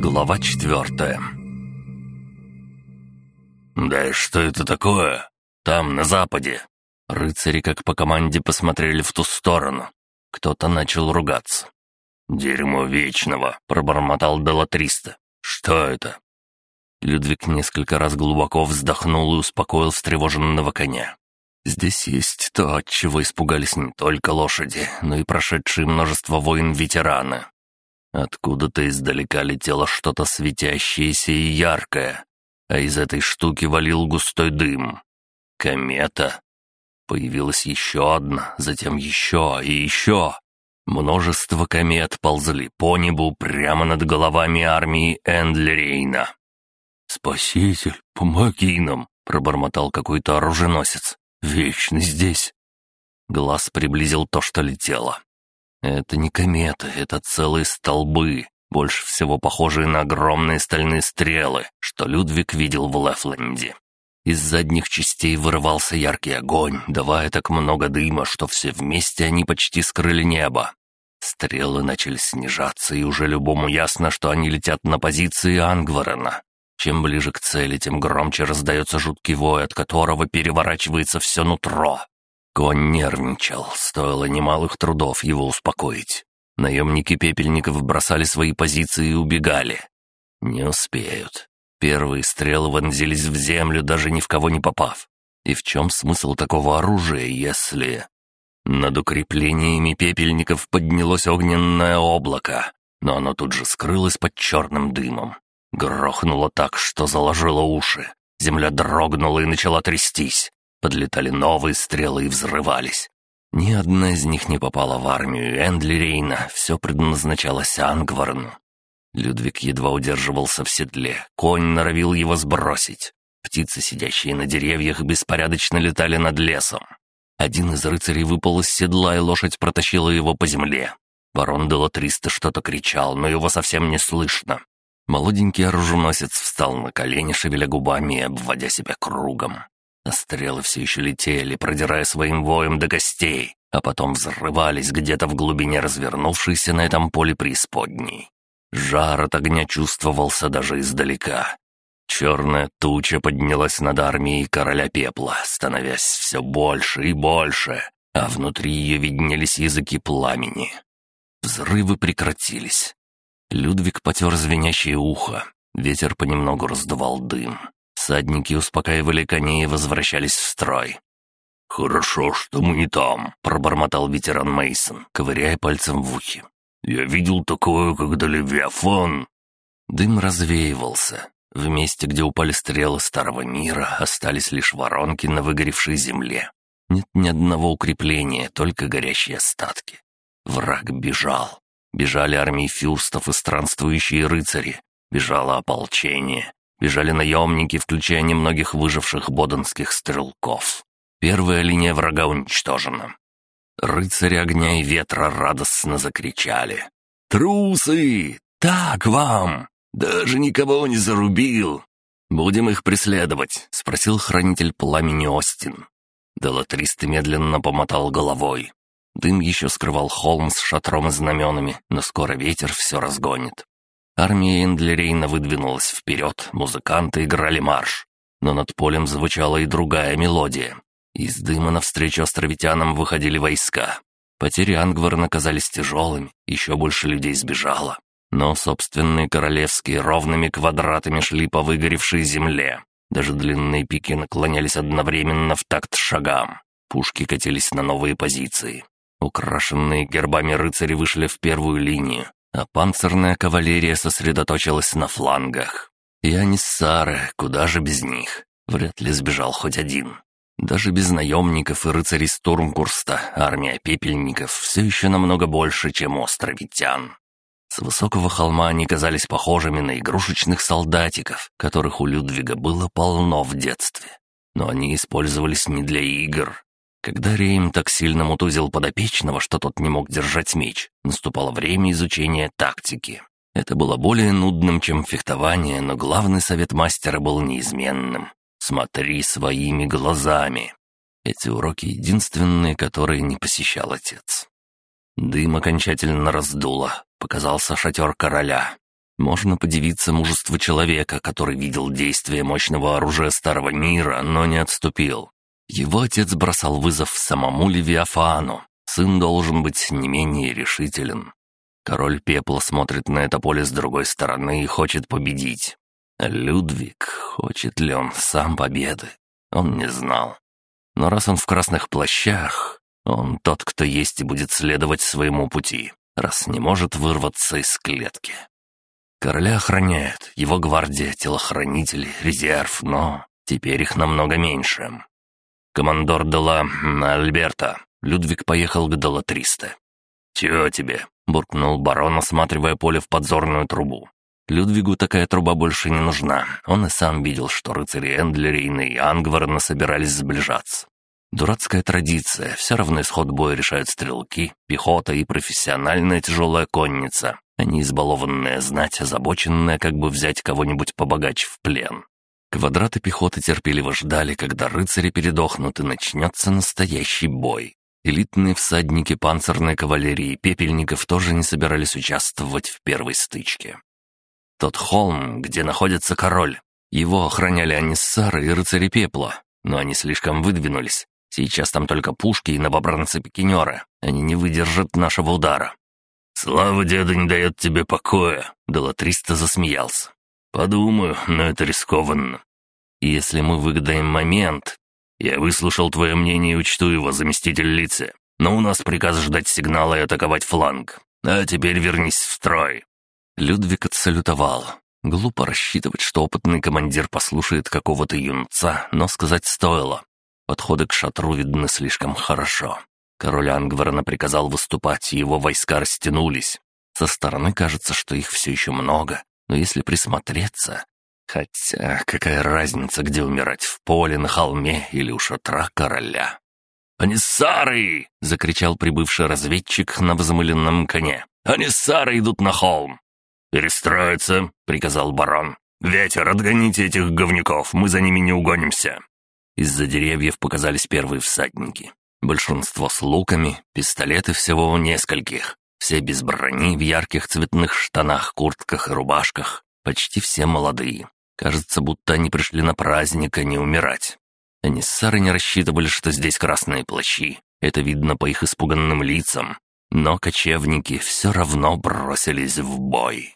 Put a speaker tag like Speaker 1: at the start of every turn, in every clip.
Speaker 1: Глава четвертая «Да и что это такое? Там, на западе!» Рыцари, как по команде, посмотрели в ту сторону. Кто-то начал ругаться. «Дерьмо вечного!» — пробормотал Делатриста. «Что это?» Людвиг несколько раз глубоко вздохнул и успокоил встревоженного коня. Здесь есть то, от чего испугались не только лошади, но и прошедшие множество войн-ветераны. Откуда-то издалека летело что-то светящееся и яркое, а из этой штуки валил густой дым. Комета. Появилась еще одна, затем еще и еще. Множество комет ползли по небу прямо над головами армии Эндлерейна. «Спаситель, помоги нам!» — пробормотал какой-то оруженосец. «Вечно здесь!» Глаз приблизил то, что летело. Это не кометы, это целые столбы, больше всего похожие на огромные стальные стрелы, что Людвиг видел в Лефленде. Из задних частей вырывался яркий огонь, давая так много дыма, что все вместе они почти скрыли небо. Стрелы начали снижаться, и уже любому ясно, что они летят на позиции Ангварена. Чем ближе к цели, тем громче раздается жуткий вой, от которого переворачивается все нутро. Конь нервничал, стоило немалых трудов его успокоить. Наемники пепельников бросали свои позиции и убегали. Не успеют. Первые стрелы вонзились в землю, даже ни в кого не попав. И в чем смысл такого оружия, если... Над укреплениями пепельников поднялось огненное облако, но оно тут же скрылось под черным дымом. Грохнуло так, что заложило уши. Земля дрогнула и начала трястись. Подлетали новые стрелы и взрывались. Ни одна из них не попала в армию Эндли Рейна, все предназначалось Ангварну. Людвиг едва удерживался в седле, конь норовил его сбросить. Птицы, сидящие на деревьях, беспорядочно летали над лесом. Один из рыцарей выпал из седла, и лошадь протащила его по земле. Барон Делатриста что-то кричал, но его совсем не слышно. Молоденький оруженосец встал на колени, шевеля губами и обводя себя кругом. А стрелы все еще летели, продирая своим воем до костей, а потом взрывались где-то в глубине развернувшейся на этом поле преисподней. Жар от огня чувствовался даже издалека. Черная туча поднялась над армией короля пепла, становясь все больше и больше, а внутри ее виднелись языки пламени. Взрывы прекратились. Людвиг потер звенящее ухо. Ветер понемногу раздувал дым. Садники успокаивали коней и возвращались в строй. «Хорошо, что мы не там», — пробормотал ветеран Мейсон, ковыряя пальцем в ухе. «Я видел такое, когда Левиафан...» Дым развеивался. В месте, где упали стрелы Старого Мира, остались лишь воронки на выгоревшей земле. Нет ни одного укрепления, только горящие остатки. Враг бежал. Бежали армии фюрстов и странствующие рыцари. Бежало ополчение. Бежали наемники, включая немногих выживших боденских стрелков. Первая линия врага уничтожена. Рыцари огня и ветра радостно закричали. «Трусы! Так вам! Даже никого не зарубил!» «Будем их преследовать?» — спросил хранитель пламени Остин. Делатрист медленно помотал головой. Дым еще скрывал холм с шатром и знаменами, но скоро ветер все разгонит. Армия Эндлерейна выдвинулась вперед, музыканты играли марш. Но над полем звучала и другая мелодия. Из дыма навстречу островитянам выходили войска. Потери Ангварна казались тяжелыми, еще больше людей сбежало. Но собственные королевские ровными квадратами шли по выгоревшей земле. Даже длинные пики наклонялись одновременно в такт шагам. Пушки катились на новые позиции. Украшенные гербами рыцари вышли в первую линию, а панцирная кавалерия сосредоточилась на флангах. И Аниссары, куда же без них? Вряд ли сбежал хоть один. Даже без наемников и рыцарей Стурмкурста армия пепельников все еще намного больше, чем островитян. С высокого холма они казались похожими на игрушечных солдатиков, которых у Людвига было полно в детстве. Но они использовались не для игр, когда Рейм так сильно мутузил подопечного, что тот не мог держать меч, наступало время изучения тактики. Это было более нудным, чем фехтование, но главный совет мастера был неизменным. «Смотри своими глазами». Эти уроки единственные, которые не посещал отец. Дым окончательно раздуло, показался шатер короля. Можно подивиться мужеству человека, который видел действие мощного оружия Старого Мира, но не отступил. Его отец бросал вызов самому Левиафану. Сын должен быть не менее решителен. Король Пепла смотрит на это поле с другой стороны и хочет победить. Людвиг, хочет ли он сам победы, он не знал. Но раз он в красных плащах, он тот, кто есть и будет следовать своему пути, раз не может вырваться из клетки. Короля охраняют, его гвардия, телохранители, резерв, но теперь их намного меньше. Командор Дела Альберта. Людвиг поехал к Дела 300. «Чего тебе?» — буркнул барон, осматривая поле в подзорную трубу. Людвигу такая труба больше не нужна. Он и сам видел, что рыцари Эндлерейна и Ангварна собирались сближаться. Дурацкая традиция, все равно исход боя решают стрелки, пехота и профессиональная тяжелая конница, а не избалованная знать, озабоченная, как бы взять кого-нибудь побогаче в плен. Квадраты пехоты терпеливо ждали, когда рыцари передохнут и начнется настоящий бой. Элитные всадники панцирной кавалерии пепельников тоже не собирались участвовать в первой стычке. Тот холм, где находится король. Его охраняли аниссары и рыцари пепла, но они слишком выдвинулись. Сейчас там только пушки и новобранцы-пикинеры. Они не выдержат нашего удара. «Слава деда не дает тебе покоя», — Делатриста засмеялся. «Подумаю, но это рискованно. Если мы выгадаем момент, я выслушал твое мнение и учту его, заместитель лица. Но у нас приказ ждать сигнала и атаковать фланг. А теперь вернись в строй». Людвиг отсалютовал. Глупо рассчитывать, что опытный командир послушает какого-то юнца, но сказать стоило. Подходы к шатру видны слишком хорошо. Король Ангварна приказал выступать, и его войска растянулись. Со стороны кажется, что их все еще много, но если присмотреться... Хотя какая разница, где умирать, в поле, на холме или у шатра короля? «Аниссары!» — закричал прибывший разведчик на взмыленном коне. «Аниссары идут на холм!» «Перестроиться!» — приказал барон. «Ветер, отгоните этих говнюков, мы за ними не угонимся!» Из-за деревьев показались первые всадники. Большинство с луками, пистолеты всего у нескольких. Все без брони, в ярких цветных штанах, куртках и рубашках. Почти все молодые. Кажется, будто они пришли на праздник, а не умирать. Они с Сарой не рассчитывали, что здесь красные плащи. Это видно по их испуганным лицам. Но кочевники все равно бросились в бой.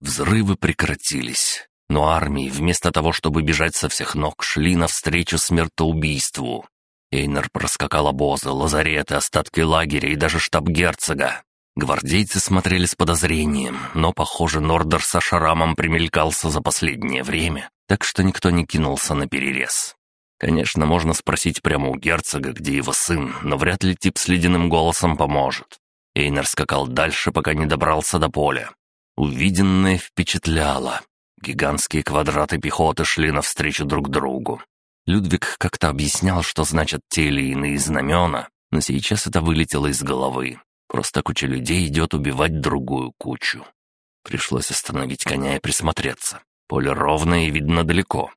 Speaker 1: Взрывы прекратились. Но армии, вместо того, чтобы бежать со всех ног, шли навстречу смертоубийству. Эйнер проскакал обозы, лазареты, остатки лагеря и даже штаб герцога. Гвардейцы смотрели с подозрением, но, похоже, Нордер со шарамом примелькался за последнее время, так что никто не кинулся на перерез. Конечно, можно спросить прямо у герцога, где его сын, но вряд ли тип с ледяным голосом поможет. Эйнер скакал дальше, пока не добрался до поля. Увиденное впечатляло. Гигантские квадраты пехоты шли навстречу друг другу. Людвиг как-то объяснял, что значат те или иные знамена, но сейчас это вылетело из головы. Просто куча людей идет убивать другую кучу. Пришлось остановить коня и присмотреться. Поле ровное и видно далеко.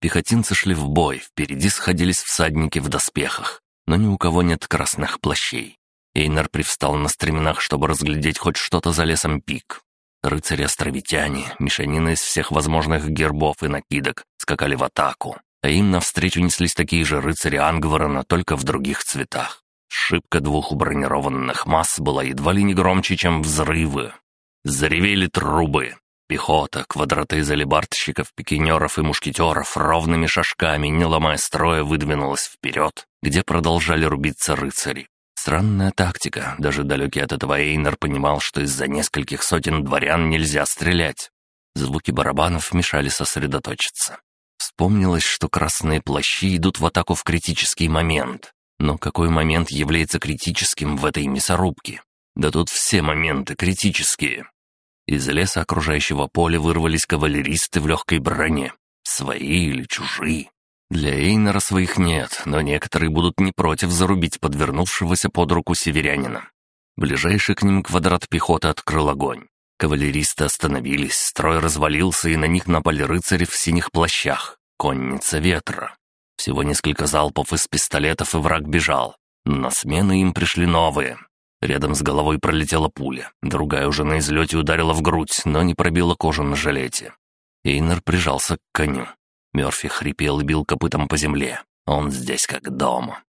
Speaker 1: Пехотинцы шли в бой, впереди сходились всадники в доспехах, но ни у кого нет красных плащей. Эйнар привстал на стременах, чтобы разглядеть хоть что-то за лесом пик. Рыцари-островитяне, мешанина из всех возможных гербов и накидок, скакали в атаку, а им навстречу неслись такие же рыцари Ангварена, только в других цветах. Шибка двух бронированных масс была едва ли не громче, чем взрывы. Заревели трубы. Пехота, квадраты из алибардщиков, пикинеров и мушкетеров ровными шажками, не ломая строя, выдвинулась вперед, где продолжали рубиться рыцари. Странная тактика. Даже далекий от этого Эйнер понимал, что из-за нескольких сотен дворян нельзя стрелять. Звуки барабанов мешали сосредоточиться. Вспомнилось, что красные плащи идут в атаку в критический момент. Но какой момент является критическим в этой мясорубке? Да тут все моменты критические. Из леса окружающего поля вырвались кавалеристы в легкой броне. Свои или чужие. Для Эйнера своих нет, но некоторые будут не против зарубить подвернувшегося под руку северянина. Ближайший к ним квадрат пехоты открыл огонь. Кавалеристы остановились, строй развалился, и на них напали рыцари в синих плащах, конница ветра. Всего несколько залпов из пистолетов, и враг бежал. На смену им пришли новые. Рядом с головой пролетела пуля. Другая уже на излете ударила в грудь, но не пробила кожу на жилете. Эйнер прижался к коню. Мерфи хрипел и бил копытом по земле. Он здесь как дома.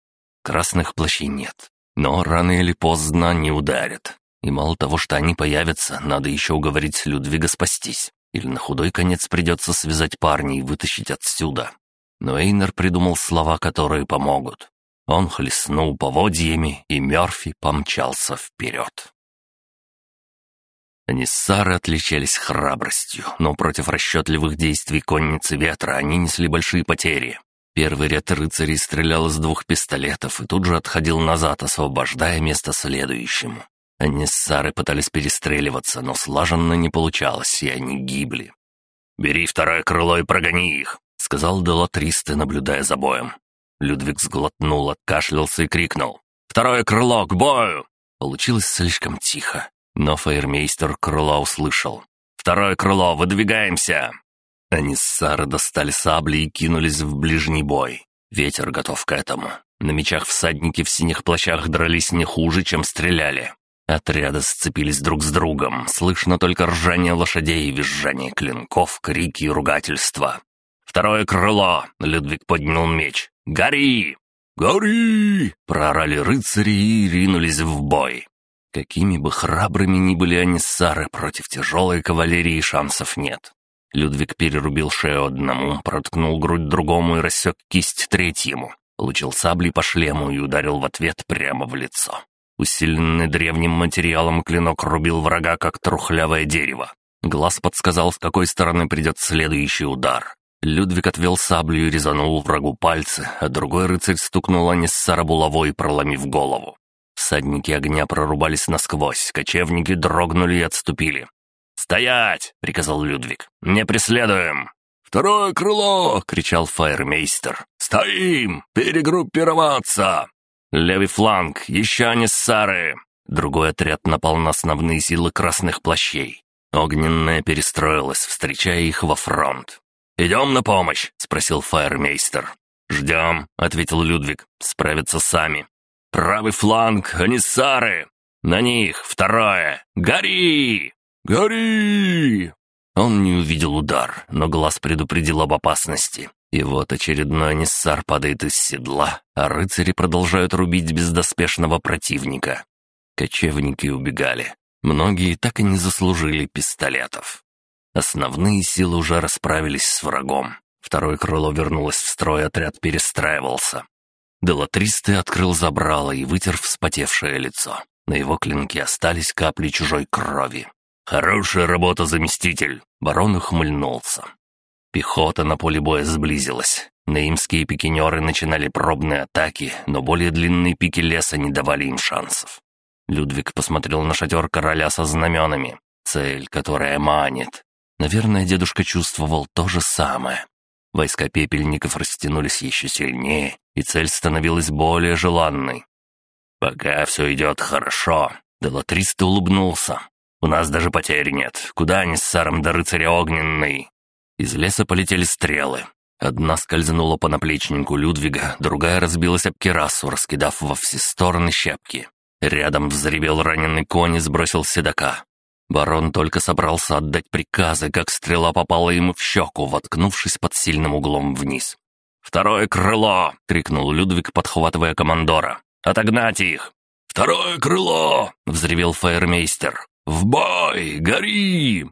Speaker 1: Красных плащей нет. Но рано или поздно они ударят. И мало того, что они появятся, надо еще уговорить Людвига спастись. Или на худой конец придется связать парня и вытащить отсюда. Но Эйнер придумал слова, которые помогут. Он хлестнул поводьями, и Мёрфи помчался вперед. Аниссары отличались храбростью, но против расчетливых действий конницы ветра они несли большие потери. Первый ряд рыцарей стрелял из двух пистолетов и тут же отходил назад, освобождая место следующему. Аниссары пытались перестреливаться, но слаженно не получалось, и они гибли. «Бери второе крыло и прогони их», — сказал Делатристы, наблюдая за боем. Людвиг сглотнул, откашлялся и крикнул. «Второе крыло, к бою!» Получилось слишком тихо, но фейермейстер крыла услышал. «Второе крыло, выдвигаемся!» Они с Сары достали сабли и кинулись в ближний бой. Ветер готов к этому. На мечах всадники в синих плащах дрались не хуже, чем стреляли. Отряды сцепились друг с другом, слышно только ржание лошадей, визжание клинков, крики и ругательства. «Второе крыло!» — Людвиг поднял меч. «Гори!» «Гори!» — проорали рыцари и ринулись в бой. Какими бы храбрыми ни были они сары, против тяжелой кавалерии шансов нет. Людвиг перерубил шею одному, проткнул грудь другому и рассек кисть третьему. Получил саблей по шлему и ударил в ответ прямо в лицо. Усиленный древним материалом клинок рубил врага, как трухлявое дерево. Глаз подсказал, с какой стороны придет следующий удар. Людвиг отвел саблю и резанул врагу пальцы, а другой рыцарь стукнул Аниссара булавой, проломив голову. Всадники огня прорубались насквозь, кочевники дрогнули и отступили. «Стоять!» — приказал Людвиг. «Не преследуем!» «Второе крыло!» — кричал фаермейстер. «Стоим! Перегруппироваться!» «Левый фланг! Еще Аниссары!» Другой отряд напал на основные силы красных плащей. Огненная перестроилась, встречая их во фронт. «Идем на помощь?» — спросил фаермейстер. «Ждем», — ответил Людвиг. «Справятся сами». «Правый фланг, анисары! На них второе! Гори! Гори!» Он не увидел удар, но глаз предупредил об опасности. И вот очередной аниссар падает из седла, а рыцари продолжают рубить бездоспешного противника. Кочевники убегали. Многие так и не заслужили пистолетов. Основные силы уже расправились с врагом. Второе крыло вернулось в строй, отряд перестраивался. Делатристый открыл забрало и вытер вспотевшее лицо. На его клинке остались капли чужой крови. «Хорошая работа, заместитель!» Барон ухмыльнулся. Пехота на поле боя сблизилась. Наимские пикинеры начинали пробные атаки, но более длинные пики леса не давали им шансов. Людвиг посмотрел на шатер короля со знаменами. Цель, которая манит. Наверное, дедушка чувствовал то же самое. Войска пепельников растянулись еще сильнее, и цель становилась более желанной. «Пока все идет хорошо», — Делатрист улыбнулся. «У нас даже потерь нет. Куда они с Саром до рыцаря огненный?» Из леса полетели стрелы. Одна скользнула по наплечнику Людвига, другая разбилась об керасу, раскидав во все стороны щепки. Рядом взревел раненый конь и сбросил седока. Барон только собрался отдать приказы, как стрела попала ему в щеку, воткнувшись под сильным углом вниз. «Второе крыло!» — крикнул Людвиг, подхватывая командора. «Отогнать их!» «Второе крыло!» — взревел фаермейстер. «В бой! Гори!»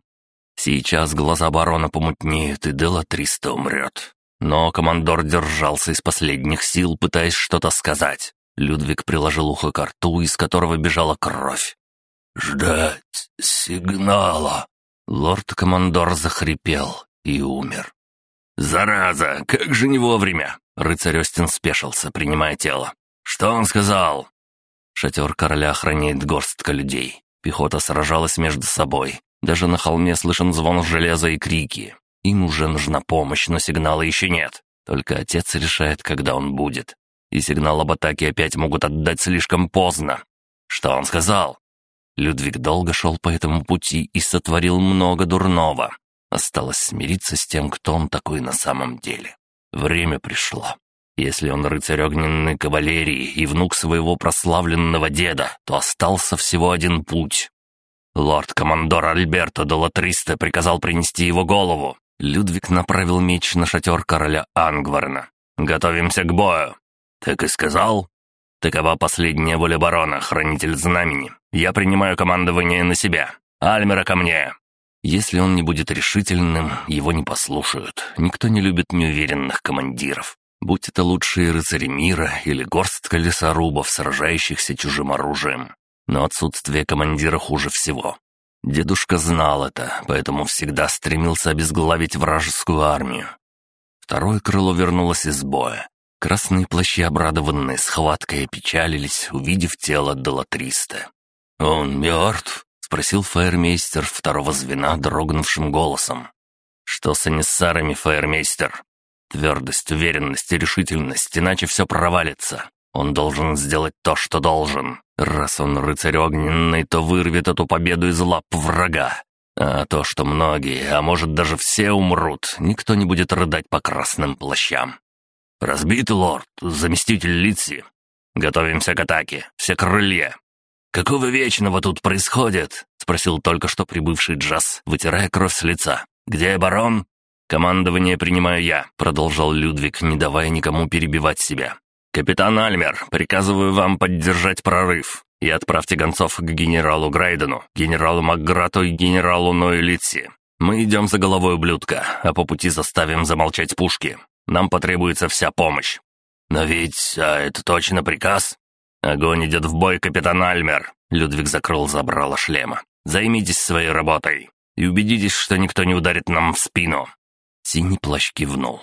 Speaker 1: Сейчас глаза барона помутнеют, и Дела Триста умрет. Но командор держался из последних сил, пытаясь что-то сказать. Людвиг приложил ухо к рту, из которого бежала кровь. «Ждать сигнала!» Лорд-командор захрипел и умер. «Зараза! Как же не вовремя!» Рыцарь Остин спешился, принимая тело. «Что он сказал?» Шатер короля охраняет горстка людей. Пехота сражалась между собой. Даже на холме слышен звон железа и крики. Им уже нужна помощь, но сигнала еще нет. Только отец решает, когда он будет. И сигнал об атаке опять могут отдать слишком поздно. Что он сказал? Людвиг долго шел по этому пути и сотворил много дурного. Осталось смириться с тем, кто он такой на самом деле. Время пришло. Если он рыцарь огненной кавалерии и внук своего прославленного деда, то остался всего один путь. Лорд-командор Альберто де Латриста приказал принести его голову. Людвиг направил меч на шатер короля Ангварна. «Готовимся к бою!» «Так и сказал?» «Такова последняя воля барона, хранитель знамени. Я принимаю командование на себя. Альмера ко мне!» Если он не будет решительным, его не послушают. Никто не любит неуверенных командиров. Будь это лучшие рыцари мира или горстка лесорубов, сражающихся чужим оружием. Но отсутствие командира хуже всего. Дедушка знал это, поэтому всегда стремился обезглавить вражескую армию. Второе крыло вернулось из боя. Красные плащи, обрадованные схваткой, опечалились, увидев тело Делатриста. «Он мертв?» — спросил фаермейстер второго звена дрогнувшим голосом. «Что с анисарами, фаермейстер?» Твердость, уверенность и решительность, иначе все провалится. Он должен сделать то, что должен. Раз он рыцарь огненный, то вырвет эту победу из лап врага. А то, что многие, а может даже все умрут, никто не будет рыдать по красным плащам. «Разбитый лорд, заместитель Литси. Готовимся к атаке, все крылья». «Какого вечного тут происходит?» — спросил только что прибывший Джаз, вытирая кровь с лица. «Где барон?» «Командование принимаю я», — продолжал Людвиг, не давая никому перебивать себя. «Капитан Альмер, приказываю вам поддержать прорыв и отправьте гонцов к генералу Грайдену, генералу Макграту и генералу Нойлитси. Мы идем за головой ублюдка, а по пути заставим замолчать пушки. Нам потребуется вся помощь». «Но ведь... А это точно приказ?» «Огонь идет в бой, капитан Альмер!» Людвиг закрыл забрало шлема. «Займитесь своей работой и убедитесь, что никто не ударит нам в спину. Синий плащ кивнул.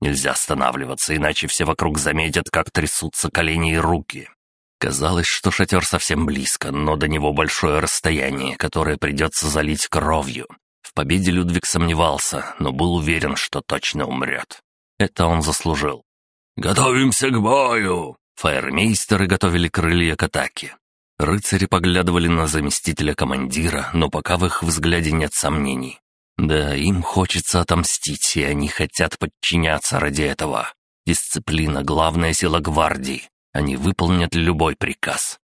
Speaker 1: Нельзя останавливаться, иначе все вокруг заметят, как трясутся колени и руки. Казалось, что шатер совсем близко, но до него большое расстояние, которое придется залить кровью. В победе Людвиг сомневался, но был уверен, что точно умрет. Это он заслужил. «Готовимся к бою!» Фаермейстеры готовили крылья к атаке. Рыцари поглядывали на заместителя командира, но пока в их взгляде нет сомнений. Да, им хочется отомстить, и они хотят подчиняться ради этого. Дисциплина — главная сила гвардии. Они выполнят любой приказ.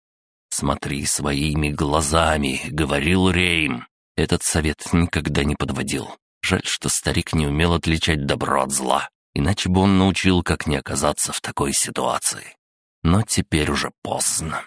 Speaker 1: «Смотри своими глазами», — говорил Рейм. Этот совет никогда не подводил. Жаль, что старик не умел отличать добро от зла, иначе бы он научил, как не оказаться в такой ситуации. Но теперь уже поздно.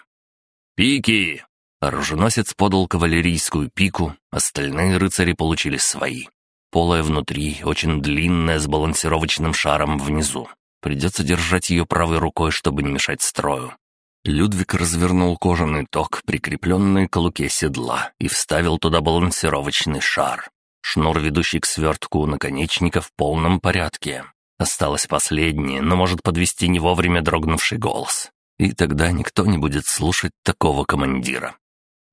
Speaker 1: «Пики!» Оруженосец подал кавалерийскую пику, остальные рыцари получили свои. Полая внутри, очень длинная, с балансировочным шаром внизу. Придется держать ее правой рукой, чтобы не мешать строю. Людвиг развернул кожаный ток, прикрепленный к луке седла, и вставил туда балансировочный шар. Шнур, ведущий к свертку наконечника, в полном порядке. Осталось последнее, но может подвести не вовремя дрогнувший голос. И тогда никто не будет слушать такого командира.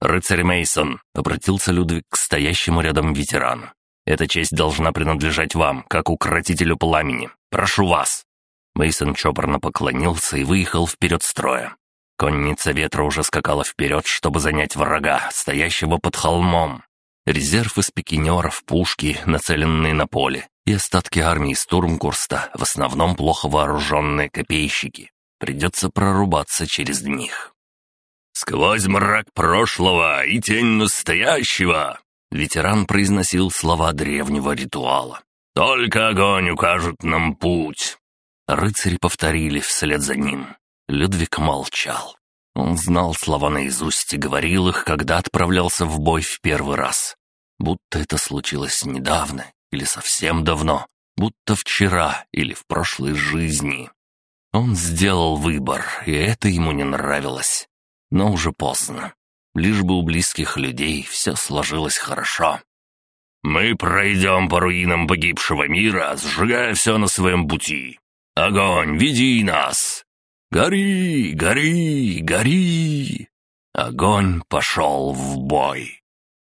Speaker 1: «Рыцарь Мейсон, обратился Людвиг к стоящему рядом ветерану. «Эта честь должна принадлежать вам, как укротителю пламени. Прошу вас!» Мейсон чопорно поклонился и выехал вперед строя. Конница ветра уже скакала вперед, чтобы занять врага, стоящего под холмом. Резерв из пикинеров, пушки, нацеленные на поле, и остатки армии Стурмкурста, в основном плохо вооруженные копейщики. Придется прорубаться через них. «Сквозь мрак прошлого и тень настоящего!» Ветеран произносил слова древнего ритуала. «Только огонь укажет нам путь!» Рыцари повторили вслед за ним. Людвиг молчал. Он знал слова наизусть и говорил их, когда отправлялся в бой в первый раз. Будто это случилось недавно или совсем давно, будто вчера или в прошлой жизни. Он сделал выбор, и это ему не нравилось но уже поздно. Лишь бы у близких людей все сложилось хорошо. «Мы пройдем по руинам погибшего мира, сжигая все на своем пути. Огонь, веди нас! Гори, гори, гори!» Огонь пошел в бой.